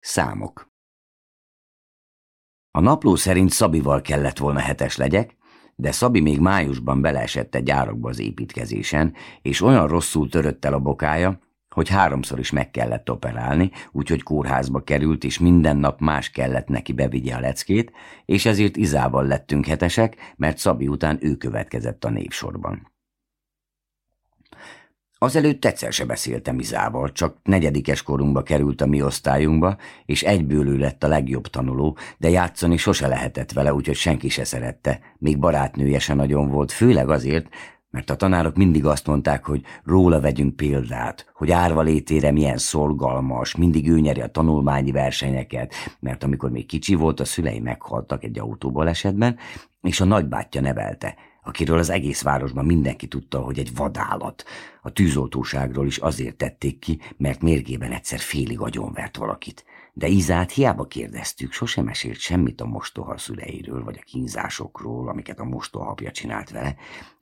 Számok A napló szerint Szabival kellett volna hetes legyek, de Szabi még májusban beleesett egy gyárakba az építkezésen, és olyan rosszul törött el a bokája, hogy háromszor is meg kellett operálni, úgyhogy kórházba került, és minden nap más kellett neki bevigye a leckét, és ezért Izával lettünk hetesek, mert Szabi után ő következett a névsorban. Azelőtt egyszer se beszéltem Izával, csak negyedikes korunkba került a mi osztályunkba, és egyből ő lett a legjobb tanuló, de játszani sose lehetett vele, úgyhogy senki se szerette, még barátnője se nagyon volt, főleg azért, mert a tanárok mindig azt mondták, hogy róla vegyünk példát, hogy árva létére milyen szorgalmas, mindig ő nyeri a tanulmányi versenyeket, mert amikor még kicsi volt, a szülei meghaltak egy autóból esetben, és a nagybátyja nevelte, akiről az egész városban mindenki tudta, hogy egy vadállat. A tűzoltóságról is azért tették ki, mert mérgében egyszer félig agyonvert valakit. De Izát hiába kérdeztük, sosem mesélt semmit a mostoha szüleiről, vagy a kínzásokról, amiket a mostohapja csinált vele,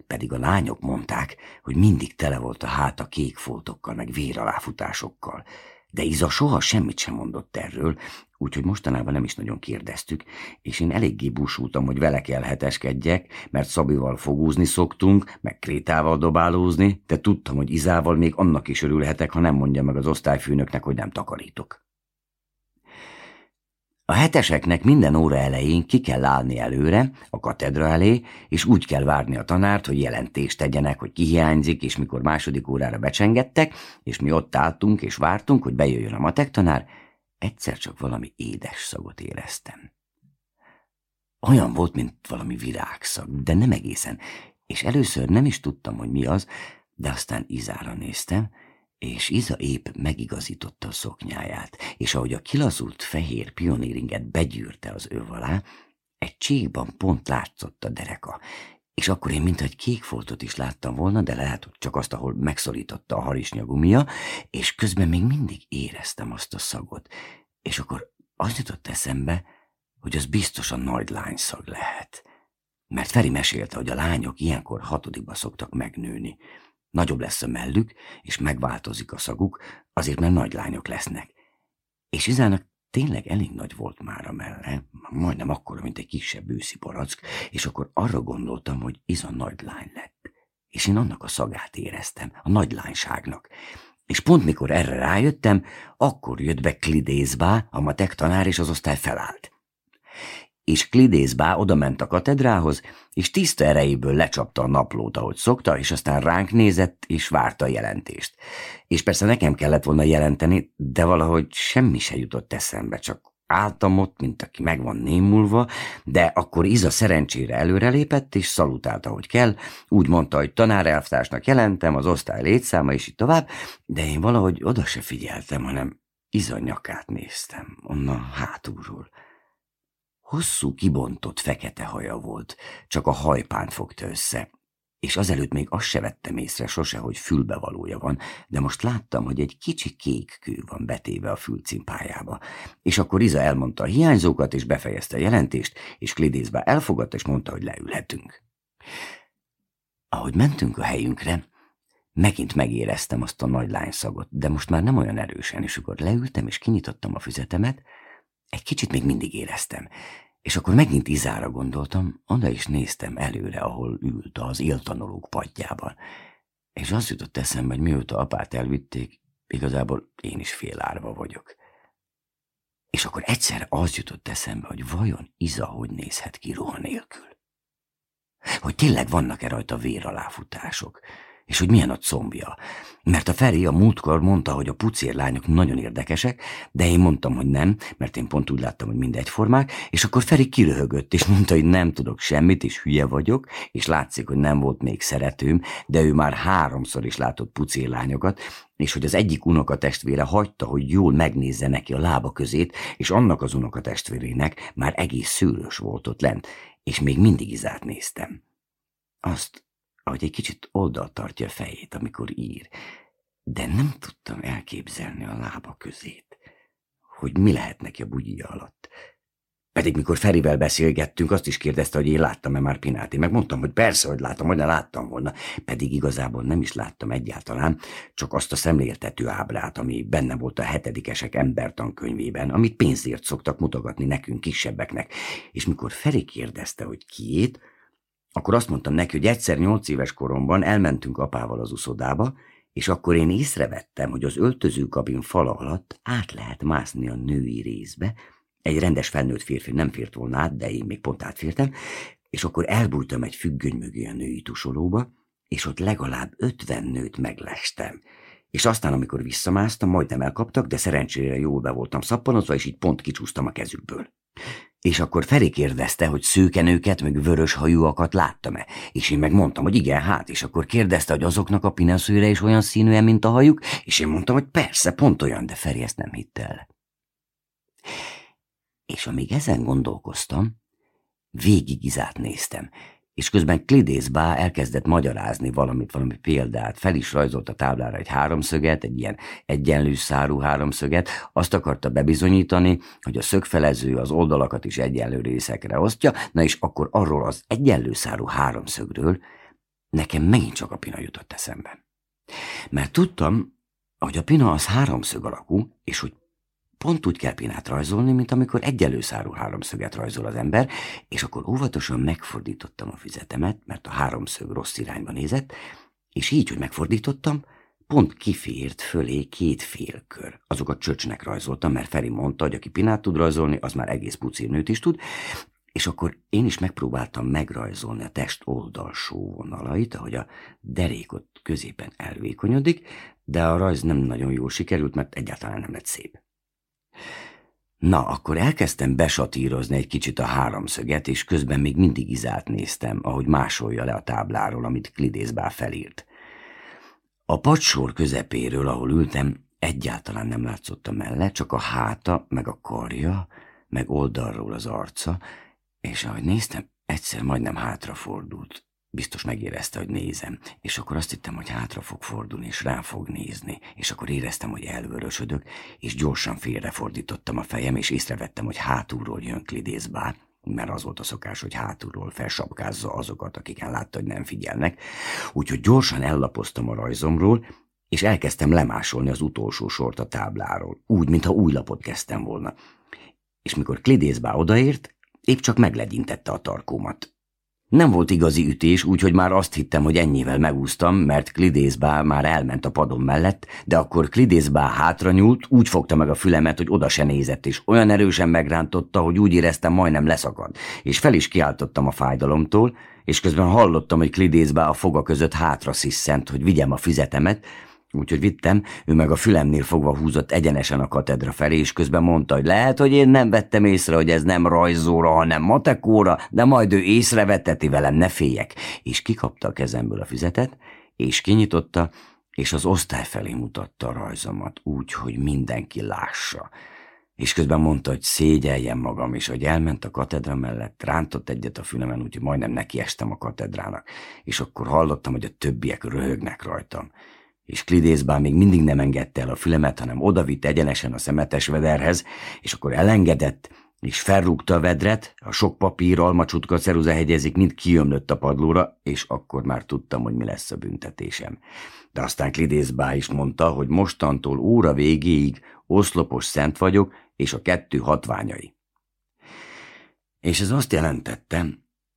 pedig a lányok mondták, hogy mindig tele volt a háta kék foltokkal, meg véraláfutásokkal. De Iza soha semmit sem mondott erről, úgyhogy mostanában nem is nagyon kérdeztük, és én eléggé búsultam, hogy vele kell heteskedjek, mert Szabival fogúzni szoktunk, meg Krétával dobálózni, de tudtam, hogy Izával még annak is örülhetek, ha nem mondja meg az osztályfőnöknek, hogy nem takarítok. A heteseknek minden óra elején ki kell állni előre, a katedra elé, és úgy kell várni a tanárt, hogy jelentést tegyenek, hogy ki hiányzik, és mikor második órára becsengettek, és mi ott álltunk és vártunk, hogy bejöjjön a matek tanár, egyszer csak valami édes szagot éreztem. Olyan volt, mint valami virágszag, de nem egészen, és először nem is tudtam, hogy mi az, de aztán Izára néztem, és Iza épp megigazította a szoknyáját, és ahogy a kilazult fehér pionéringet begyűrte az öv alá, egy csíkban pont látszott a dereka, és akkor én mintha egy kék foltot is láttam volna, de lehet, hogy csak azt, ahol megszorította a harisnyagumia, és közben még mindig éreztem azt a szagot. És akkor az jutott eszembe, hogy az biztosan nagy lányszag lehet. Mert Feri mesélte, hogy a lányok ilyenkor hatodikba szoktak megnőni. Nagyobb lesz a mellük, és megváltozik a szaguk, azért mert nagy lányok lesznek. És Izának tényleg elég nagy volt már a melle, majdnem akkora, mint egy kisebb őszi barack, és akkor arra gondoltam, hogy Iza nagy lány lett. És én annak a szagát éreztem, a nagy lányságnak. És pont mikor erre rájöttem, akkor jött be Klidészbá, a matek tanár, és az osztály felállt és Klidészbá odament a katedrához, és tiszta erejéből lecsapta a naplót, ahogy szokta, és aztán ránk nézett, és várta a jelentést. És persze nekem kellett volna jelenteni, de valahogy semmi se jutott eszembe, csak álltam ott, mint aki meg van némulva, de akkor Iza szerencsére előrelépett, és szalutálta, hogy kell, úgy mondta, hogy tanárelvtársnak jelentem, az osztály létszáma, és így tovább, de én valahogy oda se figyeltem, hanem Iza nyakát néztem, onnan hátulról. Hosszú, kibontott, fekete haja volt, csak a hajpánt fogta össze, és azelőtt még azt se vettem észre sose, hogy fülbevalója van, de most láttam, hogy egy kicsi kék kő van betéve a fülcimpájába. És akkor Iza elmondta a hiányzókat, és befejezte a jelentést, és Klidészbe elfogadta, és mondta, hogy leülhetünk. Ahogy mentünk a helyünkre, megint megéreztem azt a nagy lányszagot, de most már nem olyan erősen, és akkor leültem, és kinyitottam a füzetemet, egy kicsit még mindig éreztem, és akkor megint Izára gondoltam, oda is néztem előre, ahol ült az éltanulók padjában. És az jutott eszembe, hogy mióta apát elvitték, igazából én is félárva vagyok. És akkor egyszer az jutott eszembe, hogy vajon Iza hogy nézhet ki ruha nélkül. Hogy tényleg vannak-e rajta véraláfutások, és hogy milyen a combja. Mert a Feri a múltkor mondta, hogy a pucérlányok nagyon érdekesek, de én mondtam, hogy nem, mert én pont úgy láttam, hogy mind egyformák, és akkor Feri kiröhögött, és mondta, hogy nem tudok semmit, és hülye vagyok, és látszik, hogy nem volt még szeretőm, de ő már háromszor is látott pucérlányokat, és hogy az egyik unokatestvére hagyta, hogy jól megnézze neki a lába közét, és annak az unokatestvérének már egész szűrös volt ott lent, és még mindig izát néztem. Azt, ahogy egy kicsit oldalt tartja a fejét, amikor ír, de nem tudtam elképzelni a lába közét, hogy mi lehet neki a bugyja alatt. Pedig mikor Ferivel beszélgettünk, azt is kérdezte, hogy én láttam-e már Pinát. Én megmondtam, hogy persze, hogy láttam, hogy ne láttam volna. Pedig igazából nem is láttam egyáltalán, csak azt a szemléltető ábrát, ami benne volt a hetedikesek embertankönyvében, amit pénzért szoktak mutogatni nekünk kisebbeknek. És mikor Feri kérdezte, hogy kiét, akkor azt mondtam neki, hogy egyszer nyolc éves koromban elmentünk apával az uszodába, és akkor én észrevettem, hogy az öltözőkabin fala alatt át lehet mászni a női részbe, egy rendes felnőtt férfi nem fért volna át, de én még pont átfértem, és akkor elbújtam egy függöny mögé a női tusolóba, és ott legalább ötven nőt meglestem. És aztán, amikor visszamásztam, majdnem elkaptak, de szerencsére jól be voltam szappanozva, és így pont kicsúsztam a kezükből. És akkor Feri kérdezte, hogy szőkenőket, meg vörös hajúakat láttam-e, és én megmondtam, hogy igen, hát, és akkor kérdezte, hogy azoknak a pinaszőre is olyan színűen, mint a hajuk, és én mondtam, hogy persze, pont olyan, de Feri ezt nem hitt el. És amíg ezen gondolkoztam, végig Izát néztem, és közben Klidészbá elkezdett magyarázni valamit, valami példát, fel is rajzolt a táblára egy háromszöget, egy ilyen egyenlő szárú háromszöget, azt akarta bebizonyítani, hogy a szögfelező az oldalakat is egyenlő részekre osztja, na és akkor arról az egyenlő szárú háromszögről nekem megint csak a pina jutott eszembe. Mert tudtam, hogy a pina az háromszög alakú, és hogy Pont úgy kell pinát rajzolni, mint amikor egyelőszárú háromszöget rajzol az ember, és akkor óvatosan megfordítottam a füzetemet, mert a háromszög rossz irányba nézett, és így, hogy megfordítottam, pont kifért fölé két félkör. Azokat csöcsnek rajzoltam, mert Feri mondta, hogy aki pinát tud rajzolni, az már egész pucírnőt is tud, és akkor én is megpróbáltam megrajzolni a test oldalsó vonalait, ahogy a derékot középen elvékonyodik, de a rajz nem nagyon jól sikerült, mert egyáltalán nem lett szép. Na, akkor elkezdtem besatírozni egy kicsit a háromszöget, és közben még mindig Izát néztem, ahogy másolja le a tábláról, amit Klidészbá felírt. A pacsor közepéről, ahol ültem, egyáltalán nem látszott a melle, csak a háta, meg a karja, meg oldalról az arca, és ahogy néztem, egyszer majdnem hátrafordult. Biztos megérezte, hogy nézem, és akkor azt hittem, hogy hátra fog fordulni, és rám fog nézni, és akkor éreztem, hogy elvörösödök, és gyorsan félrefordítottam a fejem, és észrevettem, hogy hátulról jön Klidészbá, mert az volt a szokás, hogy hátulról felsapkázza azokat, akiken látta, hogy nem figyelnek, úgyhogy gyorsan ellapoztam a rajzomról, és elkezdtem lemásolni az utolsó sort a tábláról, úgy, mintha új lapot kezdtem volna. És mikor Klidészbá odaért, épp csak meglegyintette a tarkómat. Nem volt igazi ütés, úgyhogy már azt hittem, hogy ennyivel megúsztam, mert Klidészbá már elment a padom mellett, de akkor Klidészbá hátra nyúlt, úgy fogta meg a fülemet, hogy oda se nézett, és olyan erősen megrántotta, hogy úgy éreztem, majdnem leszakad, és fel is kiáltottam a fájdalomtól, és közben hallottam, hogy Klidészbá a foga között hátra sziszent, hogy vigyem a füzetemet, Úgyhogy vittem, ő meg a fülemnél fogva húzott egyenesen a katedra felé, és közben mondta, hogy lehet, hogy én nem vettem észre, hogy ez nem rajzóra, hanem matekóra, de majd ő észrevetteti velem, ne féljek. És kikapta a kezemből a füzetet, és kinyitotta, és az osztály felé mutatta a rajzomat, úgy, hogy mindenki lássa. És közben mondta, hogy szégyeljem magam, és hogy elment a katedra mellett, rántott egyet a fülemen, úgyhogy majdnem nekiestem a katedrának, és akkor hallottam, hogy a többiek röhögnek rajtam és Klidészbán még mindig nem engedte el a fülemet, hanem odavitt egyenesen a szemetes vederhez, és akkor elengedett, és felrúgta a vedret, a sok papír, almacsutka, ceruza hegyezik, mind kiömlött a padlóra, és akkor már tudtam, hogy mi lesz a büntetésem. De aztán Klidészbá is mondta, hogy mostantól óra végéig oszlopos szent vagyok, és a kettő hatványai. És ez azt jelentette,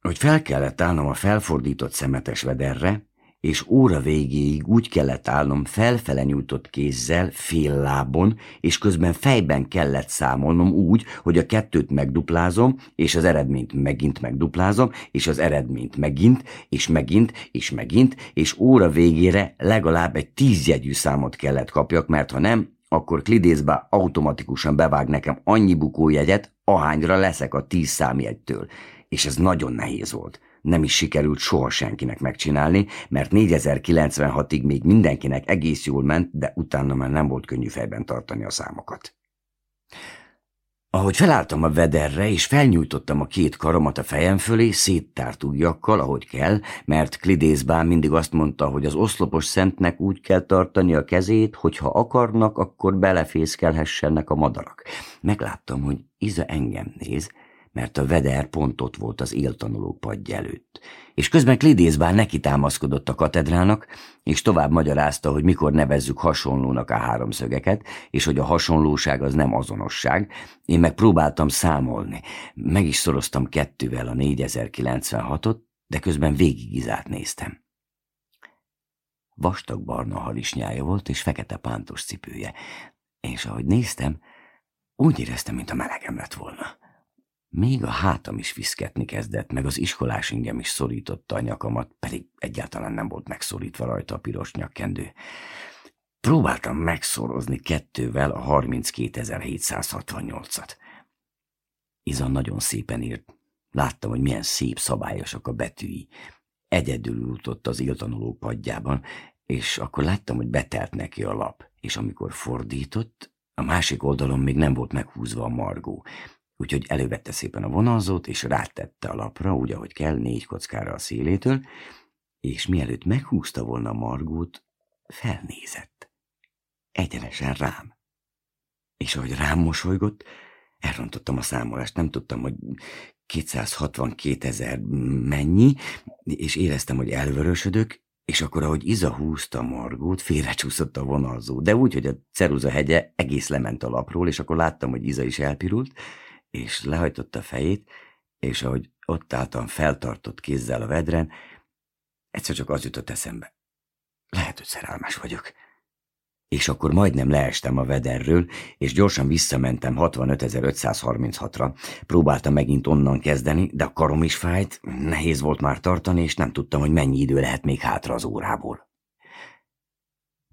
hogy fel kellett állnom a felfordított szemetes vederre, és óra végéig úgy kellett állnom felfele nyújtott kézzel, fél lábon, és közben fejben kellett számolnom úgy, hogy a kettőt megduplázom, és az eredményt megint megduplázom, és az eredményt megint, és megint, és megint, és óra végére legalább egy tízjegyű számot kellett kapjak, mert ha nem, akkor Klidészbe automatikusan bevág nekem annyi bukójegyet, ahányra leszek a tíz számjegytől. És ez nagyon nehéz volt nem is sikerült soha senkinek megcsinálni, mert 4096-ig még mindenkinek egész jól ment, de utána már nem volt könnyű fejben tartani a számokat. Ahogy felálltam a vederre, és felnyújtottam a két karomat a fejem fölé, széttárt ujjakkal, ahogy kell, mert Klidészbán mindig azt mondta, hogy az oszlopos szentnek úgy kell tartani a kezét, hogy ha akarnak, akkor belefészkelhessenek a madarak. Megláttam, hogy Iza engem néz, mert a veder pont ott volt az éltanulók padja előtt. És közben Klidészbár neki támaszkodott a katedrának, és tovább magyarázta, hogy mikor nevezzük hasonlónak a háromszögeket, és hogy a hasonlóság az nem azonosság. Én meg próbáltam számolni. Meg is szoroztam kettővel a 4096-ot, de közben végig Izát néztem. Vastag barna halisnyája volt, és fekete pántos cipője. És ahogy néztem, úgy éreztem, mint a melegem lett volna. Még a hátam is viszketni kezdett, meg az iskolás ingem is szorította a nyakamat, pedig egyáltalán nem volt megszorítva rajta a piros nyakkendő. Próbáltam megszorozni kettővel a 32.768-at. Izan nagyon szépen írt. Láttam, hogy milyen szép szabályosak a betűi. Egyedül utott az éltanulók padjában, és akkor láttam, hogy betelt neki a lap, és amikor fordított, a másik oldalon még nem volt meghúzva a margó, úgyhogy elővette szépen a vonalzót, és rátette a lapra, úgy, ahogy kell, négy kockára a szélétől, és mielőtt meghúzta volna margót, felnézett. Egyenesen rám. És ahogy rám mosolygott, elrontottam a számolást, nem tudtam, hogy 262 ezer mennyi, és éreztem, hogy elvörösödök, és akkor, ahogy Iza húzta margót, félrecsúszott a vonalzó, de úgy, hogy a ceruza hegye egész lement a lapról, és akkor láttam, hogy Iza is elpirult, és lehajtotta a fejét, és ahogy ott álltam feltartott kézzel a vedren, egyszer csak az jutott eszembe. Lehet, hogy szerelmes vagyok. És akkor majdnem leestem a vederről, és gyorsan visszamentem 65.536-ra. Próbáltam megint onnan kezdeni, de a karom is fájt, nehéz volt már tartani, és nem tudtam, hogy mennyi idő lehet még hátra az órából.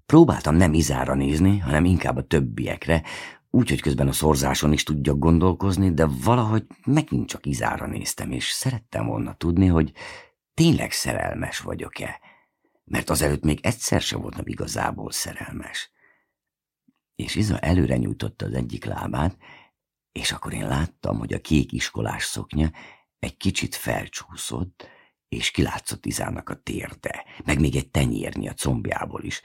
Próbáltam nem Izára nézni, hanem inkább a többiekre, úgy, hogy közben a szorzáson is tudjak gondolkozni, de valahogy megint csak Izára néztem, és szerettem volna tudni, hogy tényleg szerelmes vagyok-e, mert azelőtt még egyszer sem voltam igazából szerelmes. És Iza előre nyújtotta az egyik lábát, és akkor én láttam, hogy a kék iskolás szoknya egy kicsit felcsúszott, és kilátszott Izának a térde, meg még egy tenyérnyi a combjából is,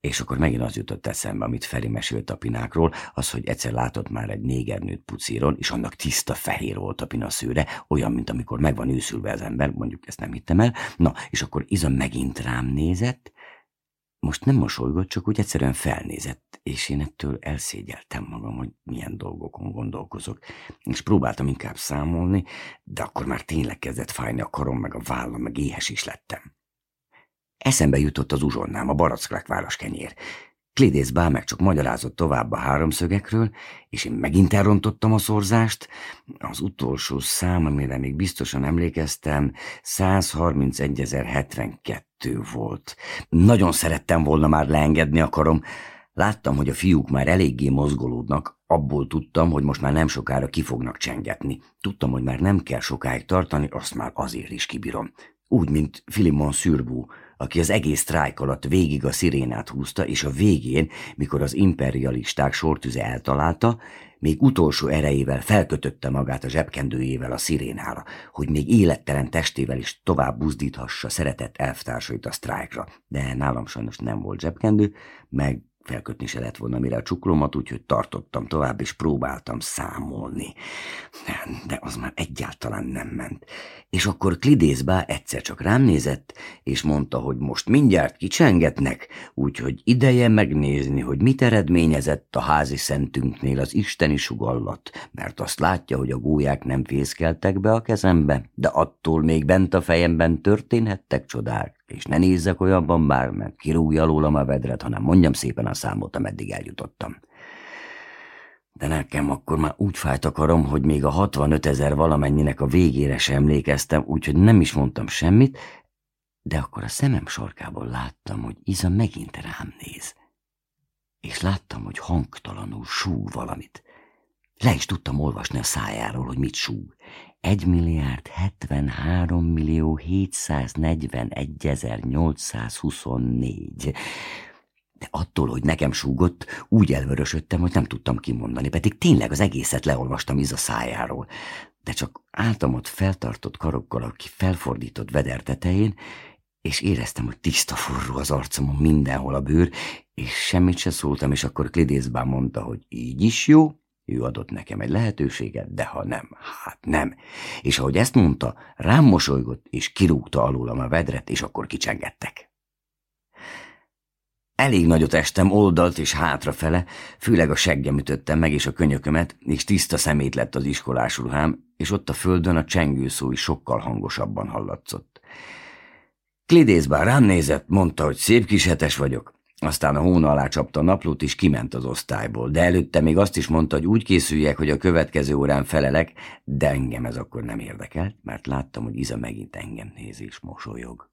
és akkor megint az jutott eszembe, amit Feri mesélt a pinákról, az, hogy egyszer látott már egy négernőt pucíron, és annak tiszta fehér volt a pinaszőre, olyan, mint amikor meg van őszülve az ember, mondjuk ezt nem hittem el. Na, és akkor Iza megint rám nézett, most nem mosolygott, csak úgy egyszerűen felnézett, és én ettől elszégyeltem magam, hogy milyen dolgokon gondolkozok, és próbáltam inkább számolni, de akkor már tényleg kezdett fájni a karom, meg a vállam, meg éhes is lettem. Eszembe jutott az uzsonnám, a baracklákváros kenyér. Klédész bá meg csak magyarázott tovább a háromszögekről, és én megint elrontottam a szorzást. Az utolsó szám, amire még biztosan emlékeztem, 131.072 volt. Nagyon szerettem volna már leengedni a karom. Láttam, hogy a fiúk már eléggé mozgolódnak, abból tudtam, hogy most már nem sokára ki fognak csengetni. Tudtam, hogy már nem kell sokáig tartani, azt már azért is kibírom. Úgy, mint Filimon Szürbú, aki az egész sztrájk alatt végig a szirénát húzta, és a végén, mikor az imperialisták sortüze eltalálta, még utolsó erejével felkötötte magát a zsebkendőjével a szirénára, hogy még élettelen testével is tovább buzdíthassa szeretett elvtársait a sztrájkra. De nálam sajnos nem volt zsebkendő, meg felkötni se lett volna mire a csuklomat, úgyhogy tartottam tovább, és próbáltam számolni. De az már egyáltalán nem ment. És akkor Klidészbá egyszer csak rám nézett, és mondta, hogy most mindjárt kicsengetnek, úgyhogy ideje megnézni, hogy mit eredményezett a házi szentünknél az isteni sugallat, mert azt látja, hogy a gólyák nem fészkeltek be a kezembe, de attól még bent a fejemben történhettek csodák és ne nézzek olyanban már, mert kirúgja alólam a vedret, hanem mondjam szépen a számot, ameddig eljutottam. De nekem akkor már úgy fájt a karom, hogy még a 65 ezer valamennyinek a végére sem emlékeztem, úgyhogy nem is mondtam semmit, de akkor a szemem sarkából láttam, hogy Iza megint rám néz. És láttam, hogy hangtalanul súg valamit. Le is tudtam olvasni a szájáról, hogy mit súg. 1 milliárd 73 millió 741 ezer 824. De attól, hogy nekem súgott, úgy elvörösödtem, hogy nem tudtam kimondani, pedig tényleg az egészet leolvastam a szájáról. De csak álltam ott feltartott karokkal, aki felfordított veder tetején, és éreztem, hogy tiszta forró az arcomon mindenhol a bőr, és semmit se szóltam, és akkor Klidészbán mondta, hogy így is jó, Ő adott nekem egy lehetőséget, de ha nem, hát nem. És ahogy ezt mondta, rám mosolygott, és kirúgta alólam a vedret, és akkor kicsengettek. Elég nagyot estem oldalt és hátrafele, főleg a seggem ütöttem meg és a könyökömet, és tiszta szemét lett az iskolás ruhám, és ott a földön a csengőszó is sokkal hangosabban hallatszott. Klidész bár rám nézett, mondta, hogy szép kis hetes vagyok. Aztán a hóna alá csapta a naplót, és kiment az osztályból, de előtte még azt is mondta, hogy úgy készüljek, hogy a következő órán felelek, de engem ez akkor nem érdekelt, mert láttam, hogy Iza megint engem néz és mosolyog.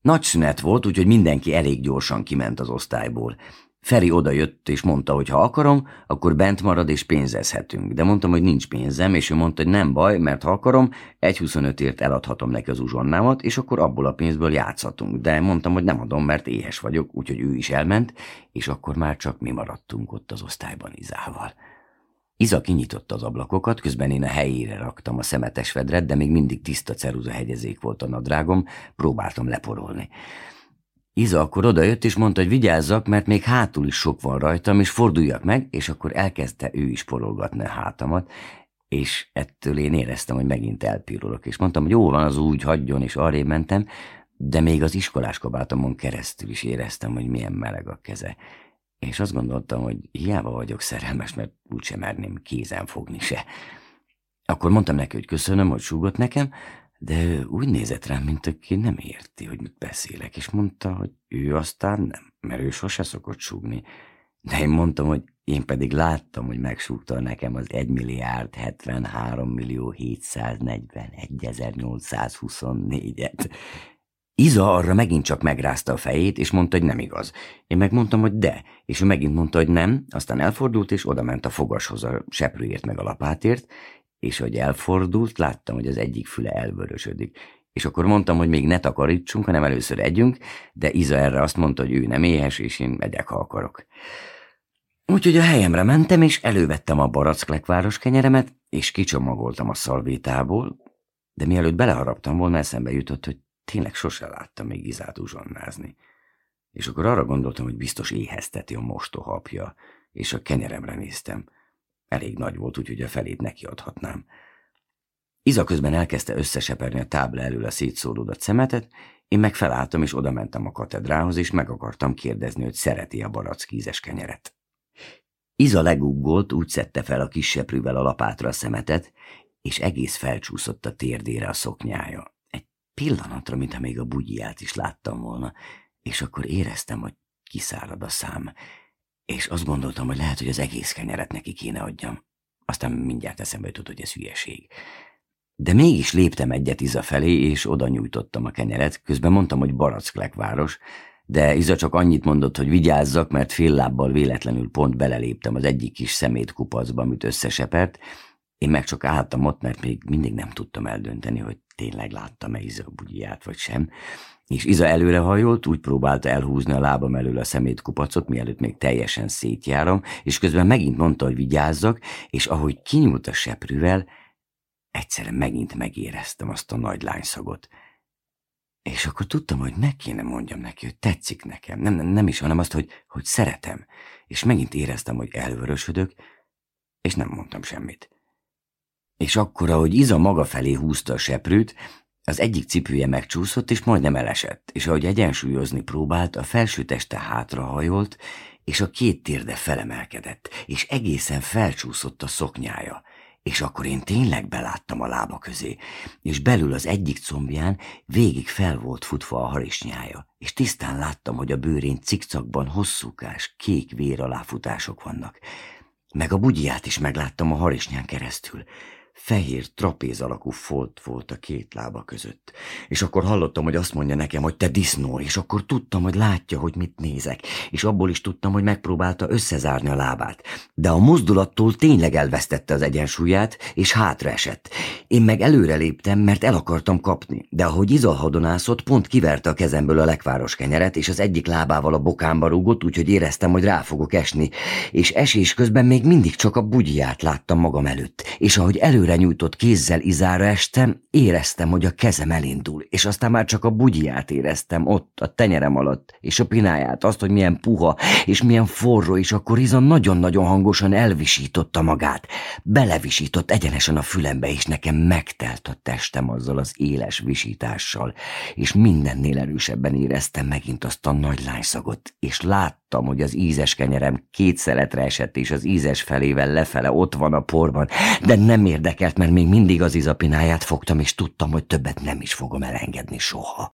Nagy szünet volt, úgyhogy mindenki elég gyorsan kiment az osztályból. Feri odajött, és mondta, hogy ha akarom, akkor bent marad és pénzezhetünk. De mondtam, hogy nincs pénzem, és ő mondta, hogy nem baj, mert ha akarom, 1.25-ért eladhatom neki az uzsonnámat, és akkor abból a pénzből játszhatunk. De mondtam, hogy nem adom, mert éhes vagyok, úgyhogy ő is elment, és akkor már csak mi maradtunk ott az osztályban Izával. Iza kinyitotta az ablakokat, közben én a helyére raktam a szemetes vedret, de még mindig tiszta ceruza hegyezék volt a nadrágom, próbáltam leporolni. Iza akkor odajött és mondta, hogy vigyázzak, mert még hátul is sok van rajtam, és forduljak meg, és akkor elkezdte ő is porolgatni a hátamat, és ettől én éreztem, hogy megint elpirulok, és mondtam, hogy jó van, az úgy hagyjon, és arrébb mentem, de még az iskolás kabátomon keresztül is éreztem, hogy milyen meleg a keze. És azt gondoltam, hogy hiába vagyok szerelmes, mert úgysem merném kézen fogni se. Akkor mondtam neki, hogy köszönöm, hogy súgott nekem, de ő úgy nézett rám, mint aki nem érti, hogy mit beszélek, és mondta, hogy ő aztán nem, mert ő sose szokott súgni. De én mondtam, hogy én pedig láttam, hogy megsúgta nekem az 1 milliárd 73 millió 741 et Iza arra megint csak megrázta a fejét, és mondta, hogy nem igaz. Én megmondtam, hogy de, és ő megint mondta, hogy nem, aztán elfordult, és odament a fogashoz a seprőért meg a lapátért, és hogy elfordult, láttam, hogy az egyik füle elvörösödik. És akkor mondtam, hogy még ne takarítsunk, hanem először együnk, de Iza erre azt mondta, hogy ő nem éhes, és én megyek, ha akarok. Úgyhogy a helyemre mentem, és elővettem a baracklekváros kenyeremet, és kicsomagoltam a szalvétából, de mielőtt beleharaptam volna, eszembe jutott, hogy tényleg sose láttam még Izát uzsonnázni. És akkor arra gondoltam, hogy biztos éhezteti a mostohapja, és a kenyeremre néztem. Elég nagy volt, úgyhogy a felét nekiadhatnám. Iza közben elkezdte összeseperni a tábla elől a szétszóródott szemetet, én meg felálltam és oda mentem a katedrához, és meg akartam kérdezni, hogy szereti a barackízes kenyeret. Iza leguggolt, úgy szedte fel a kis seprűvel a lapátra a szemetet, és egész felcsúszott a térdére a szoknyája. Egy pillanatra, mintha még a bugyját is láttam volna, és akkor éreztem, hogy kiszárad a szám, és azt gondoltam, hogy lehet, hogy az egész kenyeret neki kéne adjam. Aztán mindjárt eszembe jutott, hogy ez hülyeség. De mégis léptem egyet Iza felé, és oda nyújtottam a kenyeret, közben mondtam, hogy Baracklekváros, de Iza csak annyit mondott, hogy vigyázzak, mert fél lábbal véletlenül pont beleléptem az egyik kis szemét kupacba, amit összesepert, én meg csak álltam ott, mert még mindig nem tudtam eldönteni, hogy tényleg láttam-e Iza bugyját, vagy sem, és Iza előrehajolt, úgy próbálta elhúzni a lábam elől a szemétkupacot, mielőtt még teljesen szétjárom, és közben megint mondta, hogy vigyázzak, és ahogy kinyúlt a seprűvel, egyszerre megint megéreztem azt a nagy lányszagot. És akkor tudtam, hogy meg kéne mondjam neki, hogy tetszik nekem. Nem, nem, nem is, hanem azt, hogy, hogy szeretem. És megint éreztem, hogy elvörösödök, és nem mondtam semmit. És akkor, ahogy Iza maga felé húzta a seprűt, az egyik cipője megcsúszott, és majdnem elesett, és ahogy egyensúlyozni próbált, a felső teste hátrahajolt, és a két térde felemelkedett, és egészen felcsúszott a szoknyája. És akkor én tényleg beláttam a lába közé, és belül az egyik combján végig fel volt futva a harisnyája, és tisztán láttam, hogy a bőrén cikcakban hosszúkás, kék vér aláfutások vannak. Meg a bugyját is megláttam a harisnyán keresztül, fehér trapéz alakú folt volt a két lába között. És akkor hallottam, hogy azt mondja nekem, hogy te disznó, és akkor tudtam, hogy látja, hogy mit nézek, és abból is tudtam, hogy megpróbálta összezárni a lábát. De a mozdulattól tényleg elvesztette az egyensúlyát, és hátra. Én meg előre léptem, mert el akartam kapni, de ahogy izalhadonászott, pont kiverte a kezemből a lekváros kenyeret, és az egyik lábával a bokámba rúgott, úgyhogy éreztem, hogy rá fogok esni, és esés közben még mindig csak a bugyját láttam magam előtt, és ahogy elő előre nyújtott kézzel izára estem, éreztem, hogy a kezem elindul, és aztán már csak a bugyját éreztem ott, a tenyerem alatt, és a pináját, azt, hogy milyen puha, és milyen forró, és akkor Iza nagyon-nagyon hangosan elvisította magát. Belevisított egyenesen a fülembe, és nekem megtelt a testem azzal az éles visítással, és mindennél erősebben éreztem megint azt a nagy lányszagot, és láttam, hogy az ízes kenyerem két szeletre esett, és az ízes felével lefele ott van a porban, de nem érdekelt, mert még mindig az izapináját fogtam, és tudtam, hogy többet nem is fogom elengedni soha.